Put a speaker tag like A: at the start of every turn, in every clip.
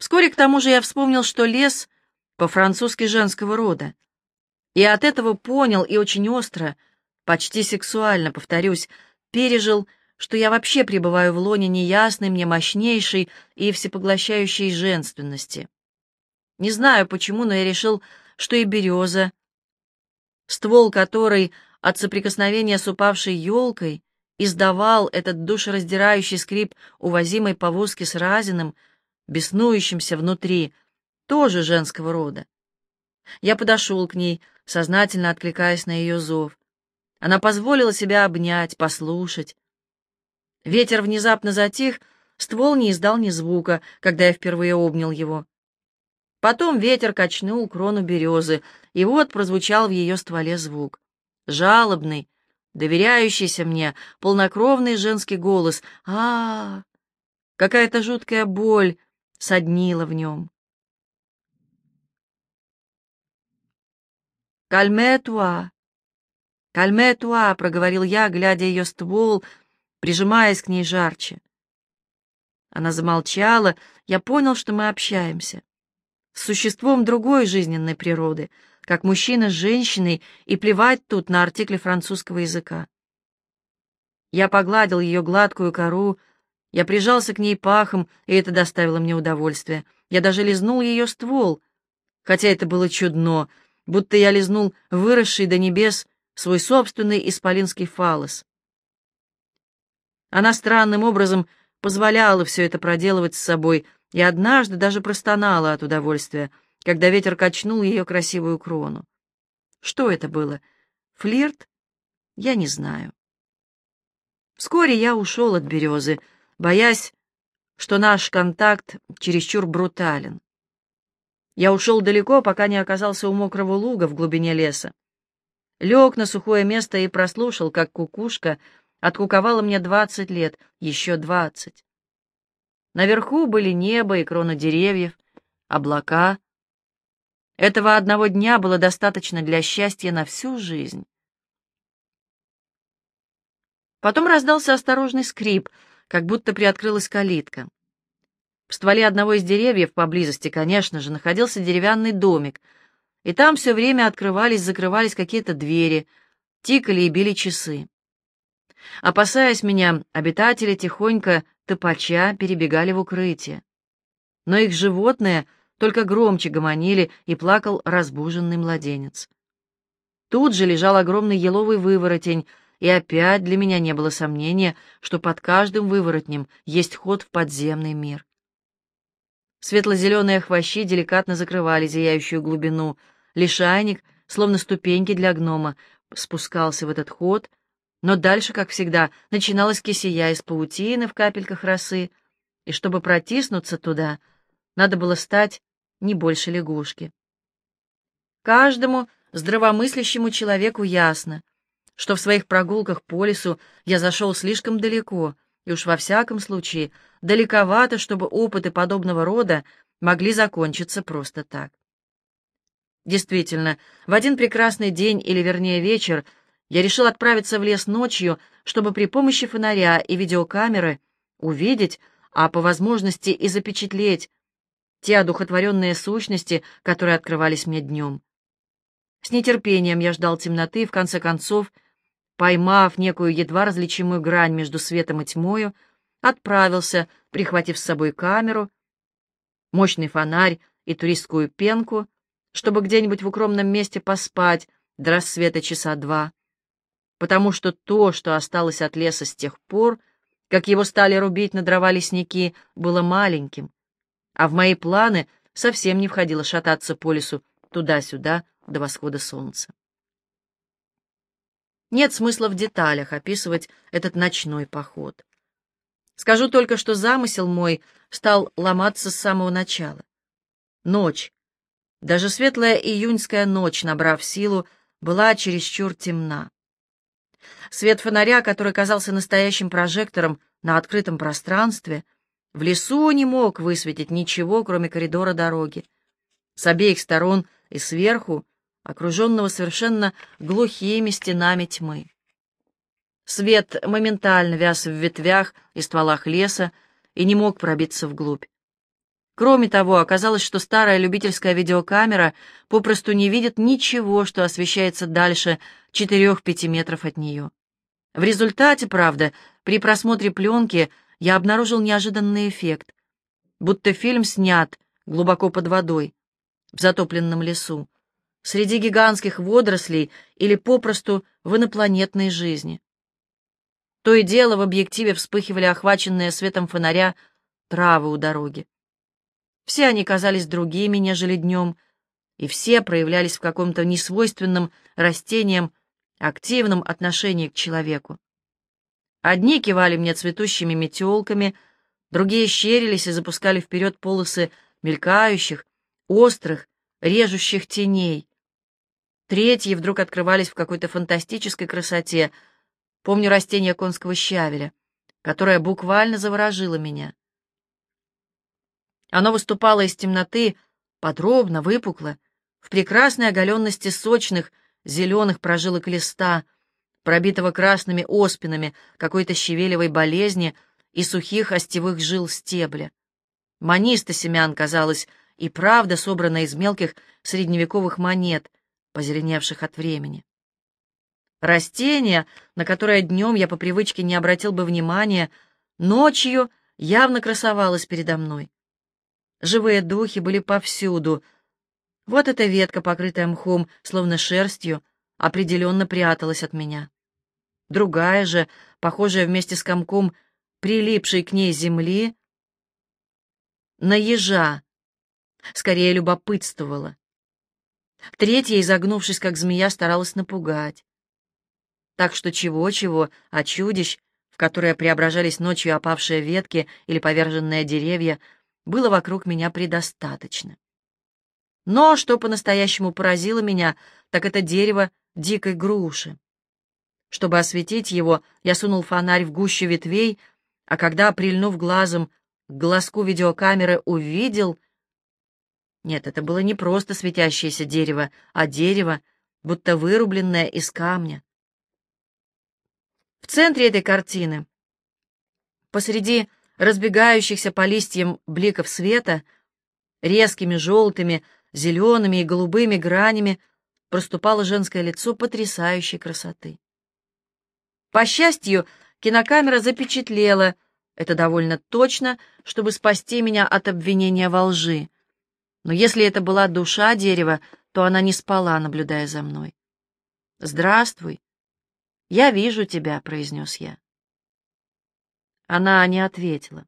A: Вскоре к тому же я вспомнил, что лес по-французски женского рода. И от этого понял и очень остро, почти сексуально, повторюсь, пережил, что я вообще пребываю в лоне неясной мне мощнейшей и всепоглощающей женственности. Не знаю почему, но я решил, что и береза, ствол которой от соприкосновения с упавшей елкой издавал этот душераздирающий скрип увозимой повозки с разиным, беснующимся внутри, тоже женского рода. Я подошел к ней, сознательно откликаясь на ее зов. Она позволила себя обнять, послушать. Ветер внезапно затих, ствол не издал ни звука, когда я впервые обнял его. Потом ветер качнул крону березы, и вот прозвучал в ее стволе звук. Жалобный, доверяющийся мне, полнокровный женский голос. а, -а, -а Какая-то жуткая боль соднила в нем. «Кальме-туа! Кальме-туа!» — проговорил я, глядя ее ствол, прижимаясь к ней жарче. Она замолчала, я понял, что мы общаемся. С существом другой жизненной природы, как мужчина с женщиной, и плевать тут на артикли французского языка. Я погладил ее гладкую кору, я прижался к ней пахом, и это доставило мне удовольствие. Я даже лизнул ее ствол, хотя это было чудно, будто я лизнул выросший до небес свой собственный исполинский фалос. Она странным образом позволяла все это проделывать с собой, и однажды даже простонала от удовольствия, когда ветер качнул ее красивую крону. Что это было? Флирт? Я не знаю. Вскоре я ушел от березы, боясь, что наш контакт чересчур брутален. Я ушел далеко, пока не оказался у мокрого луга в глубине леса. Лег на сухое место и прослушал, как кукушка откуковала мне двадцать лет, еще двадцать. Наверху были небо и кроны деревьев, облака. Этого одного дня было достаточно для счастья на всю жизнь. Потом раздался осторожный скрип, как будто приоткрылась калитка. В стволе одного из деревьев поблизости, конечно же, находился деревянный домик, и там все время открывались-закрывались какие-то двери, тикали и били часы. Опасаясь меня, обитатели тихонько топача перебегали в укрытие. Но их животные только громче гомонили, и плакал разбуженный младенец. Тут же лежал огромный еловый выворотень, и опять для меня не было сомнения, что под каждым выворотнем есть ход в подземный мир. Светло-зеленые хвощи деликатно закрывали зияющую глубину. Лишайник, словно ступеньки для гнома, спускался в этот ход, но дальше, как всегда, начиналась кисия из паутины в капельках росы, и чтобы протиснуться туда, надо было стать не больше лягушки. Каждому здравомыслящему человеку ясно, что в своих прогулках по лесу я зашел слишком далеко — и уж во всяком случае далековато, чтобы опыты подобного рода могли закончиться просто так. Действительно, в один прекрасный день, или вернее вечер, я решил отправиться в лес ночью, чтобы при помощи фонаря и видеокамеры увидеть, а по возможности и запечатлеть те одухотворенные сущности, которые открывались мне днем. С нетерпением я ждал темноты, в конце концов — поймав некую едва различимую грань между светом и тьмою, отправился, прихватив с собой камеру, мощный фонарь и туристскую пенку, чтобы где-нибудь в укромном месте поспать до рассвета часа два, потому что то, что осталось от леса с тех пор, как его стали рубить на дрова лесники, было маленьким, а в мои планы совсем не входило шататься по лесу туда-сюда до восхода солнца. Нет смысла в деталях описывать этот ночной поход. Скажу только, что замысел мой стал ломаться с самого начала. Ночь, даже светлая июньская ночь, набрав силу, была чересчур темна. Свет фонаря, который казался настоящим прожектором на открытом пространстве, в лесу не мог высветить ничего, кроме коридора дороги. С обеих сторон и сверху окруженного совершенно глухими стенами тьмы. Свет моментально вяз в ветвях и стволах леса и не мог пробиться вглубь. Кроме того, оказалось, что старая любительская видеокамера попросту не видит ничего, что освещается дальше 4-5 метров от нее. В результате, правда, при просмотре пленки я обнаружил неожиданный эффект, будто фильм снят глубоко под водой, в затопленном лесу, среди гигантских водорослей или попросту в инопланетной жизни. То и дело в объективе вспыхивали охваченные светом фонаря травы у дороги. Все они казались другими, нежели днем, и все проявлялись в каком-то несвойственном растениям активном отношении к человеку. Одни кивали мне цветущими метелками, другие щерились и запускали вперед полосы мелькающих, острых, режущих теней. Третьи вдруг открывались в какой-то фантастической красоте. Помню растение конского щавеля, которое буквально заворожило меня. Оно выступало из темноты, подробно, выпукло, в прекрасной оголенности сочных, зеленых прожилок листа, пробитого красными оспинами какой-то щавелевой болезни и сухих остевых жил стебля. Маниста семян, казалось, и правда собрана из мелких средневековых монет, позеленевших от времени. Растение, на которое днем я по привычке не обратил бы внимания, ночью явно красовалось передо мной. Живые духи были повсюду — вот эта ветка, покрытая мхом, словно шерстью, определенно пряталась от меня. Другая же, похожая вместе с комком, прилипшей к ней земли, на ежа, скорее любопытствовала. Третья, изогнувшись, как змея, старалась напугать. Так что чего-чего, а чудищ, в которые преображались ночью опавшие ветки или поверженные деревья, было вокруг меня предостаточно. Но что по-настоящему поразило меня, так это дерево дикой груши. Чтобы осветить его, я сунул фонарь в гущу ветвей, а когда, прильнув глазом к глазку видеокамеры, увидел... Нет, это было не просто светящееся дерево, а дерево, будто вырубленное из камня. В центре этой картины, посреди разбегающихся по листьям бликов света, резкими желтыми, зелеными и голубыми гранями проступало женское лицо потрясающей красоты. По счастью, кинокамера запечатлела это довольно точно, чтобы спасти меня от обвинения во лжи. Но если это была душа дерева, то она не спала, наблюдая за мной. «Здравствуй. Я вижу тебя», — произнес я. Она не ответила.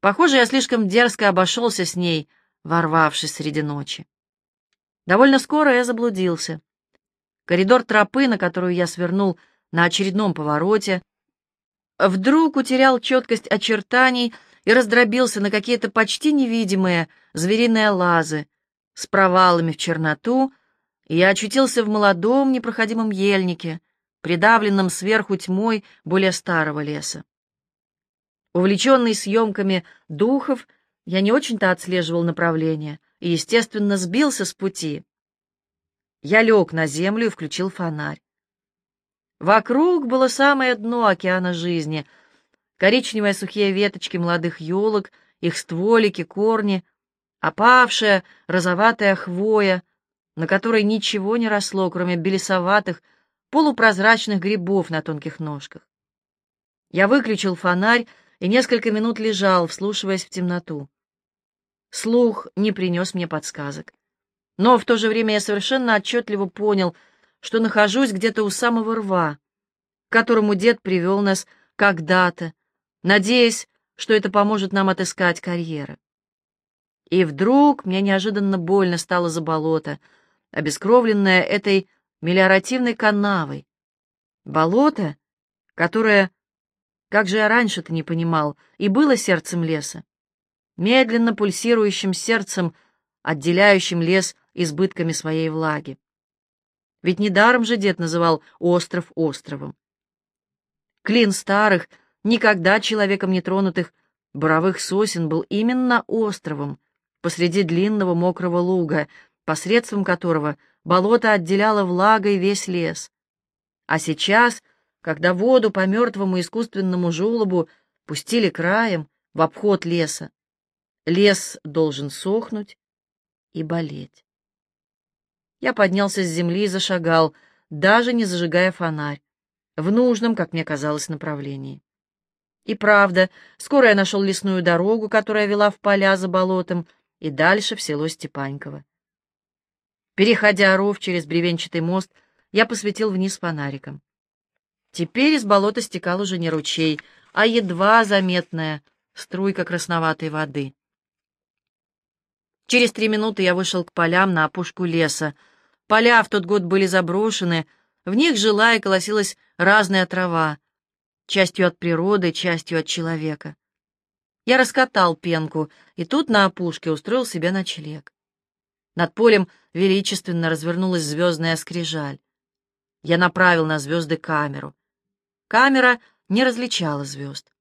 A: Похоже, я слишком дерзко обошелся с ней, ворвавшись среди ночи. Довольно скоро я заблудился. Коридор тропы, на которую я свернул на очередном повороте, вдруг утерял четкость очертаний и раздробился на какие-то почти невидимые звериные лазы с провалами в черноту, и я очутился в молодом непроходимом ельнике, придавленном сверху тьмой более старого леса. Увлеченный съемками духов, я не очень-то отслеживал направление и, естественно, сбился с пути. Я лег на землю и включил фонарь. Вокруг было самое дно океана жизни. Коричневые сухие веточки молодых елок, их стволики, корни, опавшая розоватая хвоя, на которой ничего не росло, кроме белесоватых, полупрозрачных грибов на тонких ножках. Я выключил фонарь и несколько минут лежал, вслушиваясь в темноту. Слух не принес мне подсказок. Но в то же время я совершенно отчетливо понял, что нахожусь где-то у самого рва, к которому дед привел нас когда-то, надеясь, что это поможет нам отыскать карьеры. И вдруг мне неожиданно больно стало за болото, обескровленное этой мелиоративной канавой. Болото, которое, как же я раньше-то не понимал, и было сердцем леса медленно пульсирующим сердцем, отделяющим лес избытками своей влаги. Ведь недаром же дед называл остров островом. Клин старых, никогда человеком не тронутых боровых сосен был именно островом посреди длинного мокрого луга, посредством которого болото отделяло влагой весь лес. А сейчас, когда воду по мертвому искусственному желобу пустили краем в обход леса, Лес должен сохнуть и болеть. Я поднялся с земли и зашагал, даже не зажигая фонарь, в нужном, как мне казалось, направлении. И правда, скоро я нашел лесную дорогу, которая вела в поля за болотом и дальше в село Степаньково. Переходя ров через бревенчатый мост, я посветил вниз фонариком. Теперь из болота стекал уже не ручей, а едва заметная струйка красноватой воды. Через три минуты я вышел к полям на опушку леса. Поля в тот год были заброшены, в них жила и колосилась разная трава, частью от природы, частью от человека. Я раскатал пенку, и тут на опушке устроил себе ночлег. Над полем величественно развернулась звездная скрижаль. Я направил на звезды камеру. Камера не различала звезд.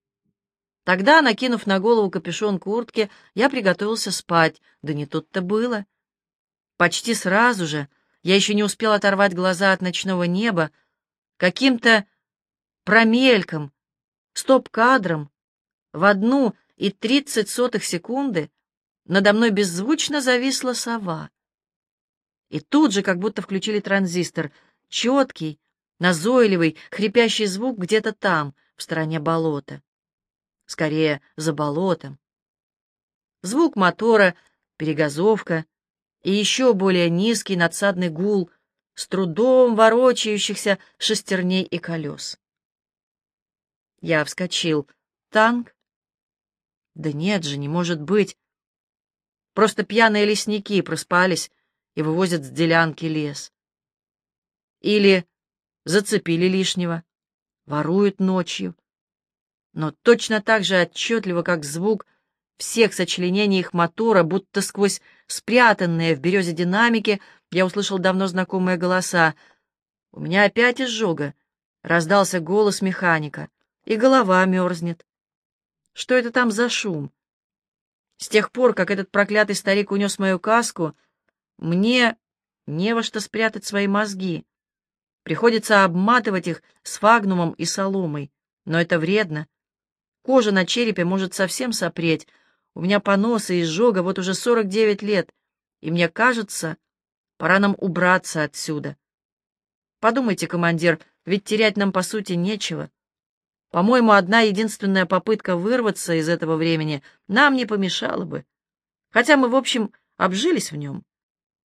A: Тогда, накинув на голову капюшон куртки, я приготовился спать, да не тут-то было. Почти сразу же, я еще не успел оторвать глаза от ночного неба, каким-то промельком, стоп-кадром, в одну и тридцать сотых секунды надо мной беззвучно зависла сова. И тут же, как будто включили транзистор, четкий, назойливый, хрипящий звук где-то там, в стороне болота. Скорее, за болотом. Звук мотора, перегазовка и еще более низкий надсадный гул с трудом ворочающихся шестерней и колес. Я вскочил. Танк? Да нет же, не может быть. Просто пьяные лесники проспались и вывозят с делянки лес. Или зацепили лишнего, воруют ночью. Но точно так же отчетливо, как звук всех сочленений их мотора, будто сквозь спрятанные в березе динамики, я услышал давно знакомые голоса. «У меня опять изжога!» — раздался голос механика. «И голова мерзнет». «Что это там за шум?» С тех пор, как этот проклятый старик унес мою каску, мне не во что спрятать свои мозги. Приходится обматывать их с фагнумом и соломой, но это вредно. Кожа на черепе может совсем сопреть. У меня понос и изжога вот уже 49 лет, и мне кажется, пора нам убраться отсюда. Подумайте, командир, ведь терять нам по сути нечего. По-моему, одна единственная попытка вырваться из этого времени нам не помешала бы. Хотя мы, в общем, обжились в нем.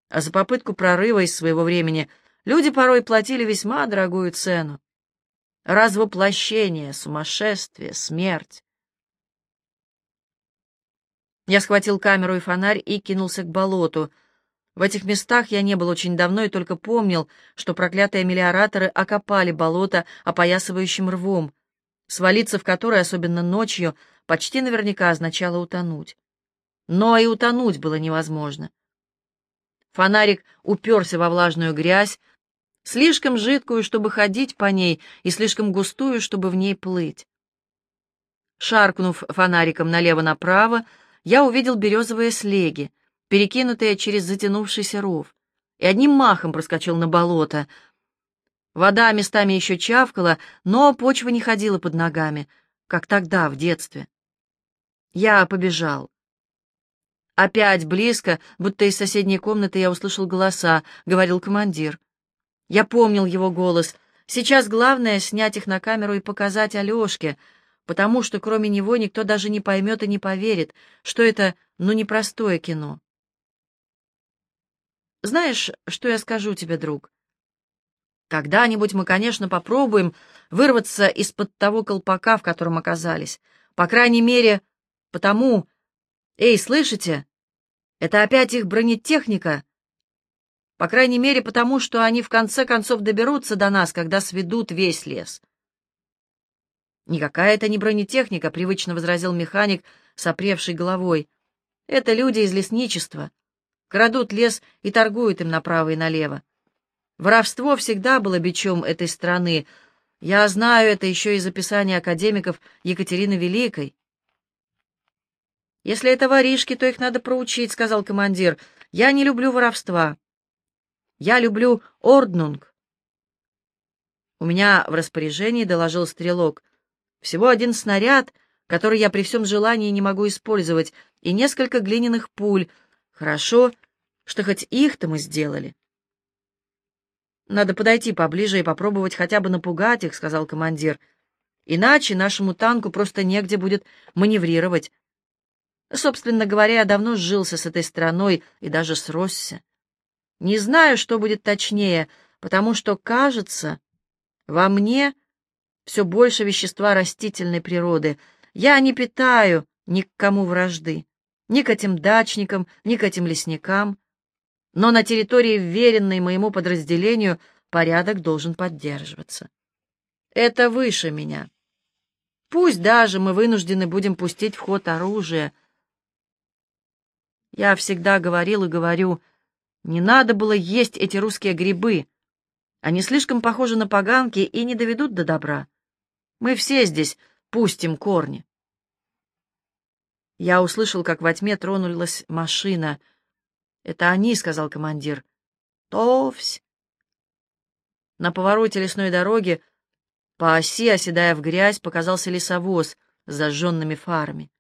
A: А за попытку прорыва из своего времени — Люди порой платили весьма дорогую цену. Развоплощение, сумасшествие, смерть. Я схватил камеру и фонарь и кинулся к болоту. В этих местах я не был очень давно и только помнил, что проклятые мелиораторы окопали болото опоясывающим рвом, свалиться в которое, особенно ночью, почти наверняка означало утонуть. Но и утонуть было невозможно. Фонарик уперся во влажную грязь, слишком жидкую, чтобы ходить по ней, и слишком густую, чтобы в ней плыть. Шаркнув фонариком налево-направо, я увидел березовые слеги, перекинутые через затянувшийся ров, и одним махом проскочил на болото. Вода местами еще чавкала, но почва не ходила под ногами, как тогда, в детстве. Я побежал. Опять близко, будто из соседней комнаты я услышал голоса, — говорил командир. Я помнил его голос. Сейчас главное — снять их на камеру и показать Алешке, потому что кроме него никто даже не поймет и не поверит, что это, ну, непростое кино. Знаешь, что я скажу тебе, друг? Когда-нибудь мы, конечно, попробуем вырваться из-под того колпака, в котором оказались. По крайней мере, потому... Эй, слышите? Это опять их бронетехника по крайней мере, потому что они в конце концов доберутся до нас, когда сведут весь лес. «Никакая это не бронетехника», — привычно возразил механик, сопревший головой. «Это люди из лесничества. Крадут лес и торгуют им направо и налево. Воровство всегда было бичом этой страны. Я знаю это еще из описания академиков Екатерины Великой». «Если это воришки, то их надо проучить», — сказал командир. «Я не люблю воровства». Я люблю орднунг. У меня в распоряжении доложил стрелок. Всего один снаряд, который я при всем желании не могу использовать, и несколько глиняных пуль. Хорошо, что хоть их-то мы сделали. Надо подойти поближе и попробовать хотя бы напугать их, — сказал командир. Иначе нашему танку просто негде будет маневрировать. Собственно говоря, я давно сжился с этой страной и даже сросся. Не знаю, что будет точнее, потому что, кажется, во мне все больше вещества растительной природы. Я не питаю ни к кому вражды, ни к этим дачникам, ни к этим лесникам. Но на территории, вверенной моему подразделению, порядок должен поддерживаться. Это выше меня. Пусть даже мы вынуждены будем пустить в ход оружие. Я всегда говорил и говорю, не надо было есть эти русские грибы. Они слишком похожи на поганки и не доведут до добра. Мы все здесь пустим корни. Я услышал, как во тьме тронулась машина. «Это они», — сказал командир. «Товсь!» На повороте лесной дороги, по оси, оседая в грязь, показался лесовоз с зажженными фарами.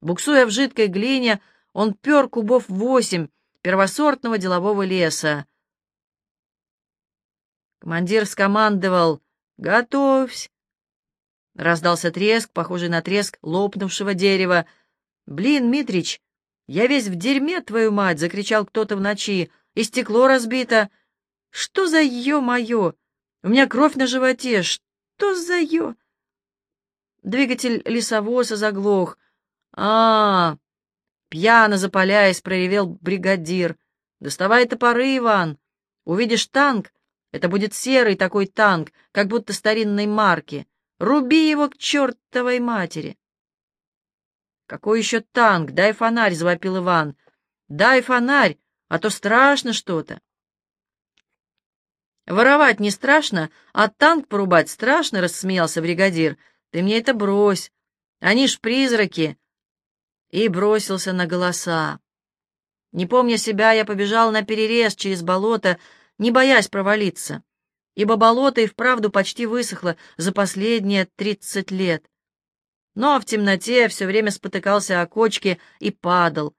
A: Буксуя в жидкой глине, он пер кубов восемь первосортного делового леса. Командир скомандовал «Готовься!» Раздался треск, похожий на треск лопнувшего дерева. «Блин, Митрич, я весь в дерьме, твою мать!» — закричал кто-то в ночи. «И стекло разбито! Что за ё-моё? У меня кровь на животе! Что за ё...» Двигатель лесовоза заглох. а, -а, -а Пьяно запаляясь, проревел бригадир. «Доставай топоры, Иван! Увидишь танк? Это будет серый такой танк, как будто старинной марки. Руби его к чертовой матери!» «Какой еще танк? Дай фонарь!» — завопил Иван. «Дай фонарь, а то страшно что-то!» «Воровать не страшно, а танк порубать страшно!» — рассмеялся бригадир. «Ты мне это брось! Они ж призраки!» И бросился на голоса. Не помня себя, я побежал на перерез через болото, не боясь провалиться, ибо болото и вправду почти высохло за последние тридцать лет но в темноте все время спотыкался о кочке и падал,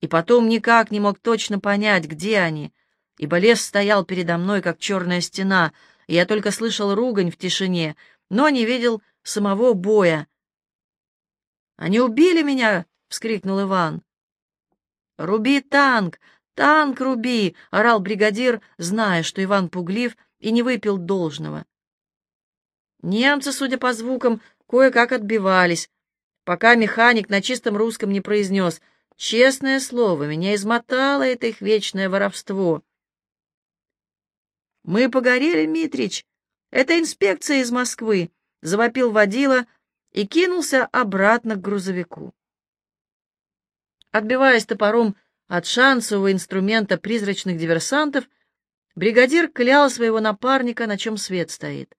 A: и потом никак не мог точно понять, где они, ибо лес стоял передо мной, как черная стена, и я только слышал ругань в тишине, но не видел самого боя. «Они убили меня!» — вскрикнул Иван. «Руби танк! Танк руби!» — орал бригадир, зная, что Иван пуглив и не выпил должного. Немцы, судя по звукам, кое-как отбивались, пока механик на чистом русском не произнес «Честное слово, меня измотало это их вечное воровство». «Мы погорели, Митрич! Это инспекция из Москвы!» — завопил водила и кинулся обратно к грузовику. Отбиваясь топором от шансового инструмента призрачных диверсантов, бригадир клял своего напарника, на чем свет стоит.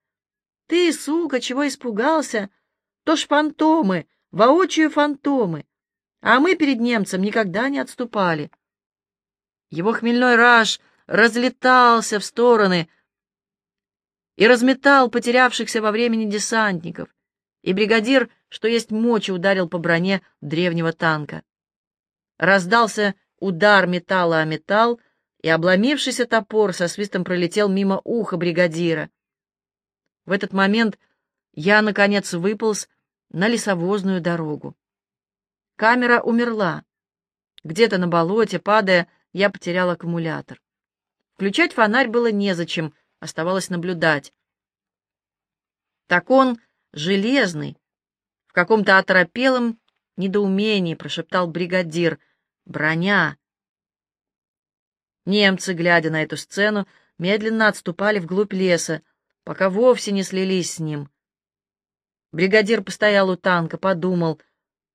A: «Ты, сука, чего испугался?» То ж фантомы, воочию фантомы. А мы перед немцем никогда не отступали. Его хмельной раж разлетался в стороны и разметал потерявшихся во времени десантников, и бригадир, что есть мочи, ударил по броне древнего танка. Раздался удар металла о металл, и обломившийся топор со свистом пролетел мимо уха бригадира. В этот момент я, наконец, выполз на лесовозную дорогу. Камера умерла. Где-то на болоте, падая, я потерял аккумулятор. Включать фонарь было незачем, оставалось наблюдать. Так он железный, в каком-то оторопелом недоумении прошептал бригадир. «Броня!» Немцы, глядя на эту сцену, медленно отступали вглубь леса, пока вовсе не слились с ним. Бригадир постоял у танка, подумал,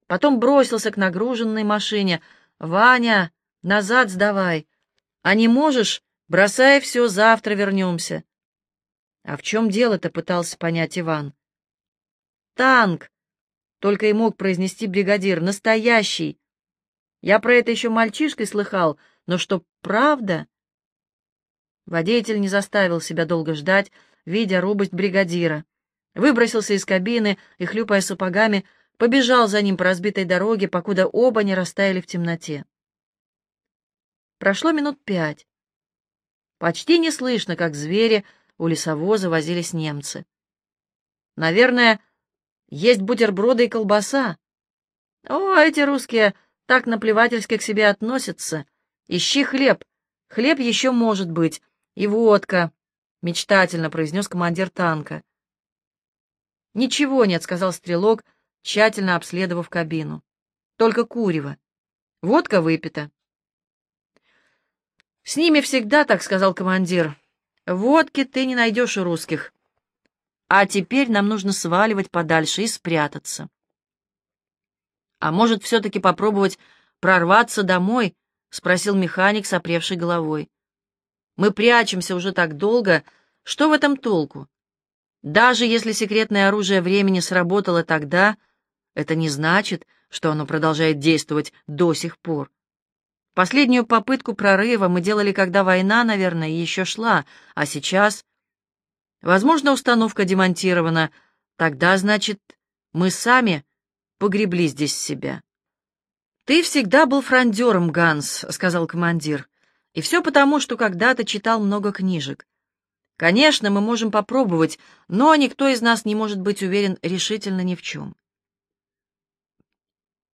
A: потом бросился к нагруженной машине. «Ваня, назад сдавай! А не можешь? Бросай все, завтра вернемся!» «А в чем дело-то?» — пытался понять Иван. «Танк!» — только и мог произнести бригадир. «Настоящий! Я про это еще мальчишкой слыхал, но что, правда?» Водитель не заставил себя долго ждать, видя робость бригадира выбросился из кабины и, хлюпая сапогами, побежал за ним по разбитой дороге, покуда оба не растаяли в темноте. Прошло минут пять. Почти не слышно, как звери у лесовоза возились немцы. Наверное, есть бутерброды и колбаса. О, эти русские так наплевательски к себе относятся. Ищи хлеб. Хлеб еще может быть. И водка, — мечтательно произнес командир танка. «Ничего нет», — сказал стрелок, тщательно обследовав кабину. «Только курево. Водка выпита». «С ними всегда так», — сказал командир. «Водки ты не найдешь у русских. А теперь нам нужно сваливать подальше и спрятаться». «А может, все-таки попробовать прорваться домой?» — спросил механик, сопревший головой. «Мы прячемся уже так долго. Что в этом толку? Даже если секретное оружие времени сработало тогда, это не значит, что оно продолжает действовать до сих пор. Последнюю попытку прорыва мы делали, когда война, наверное, еще шла, а сейчас... Возможно, установка демонтирована. Тогда, значит, мы сами погребли здесь себя. «Ты всегда был фрондером, Ганс», — сказал командир. «И все потому, что когда-то читал много книжек. Конечно, мы можем попробовать, но никто из нас не может быть уверен решительно ни в чем.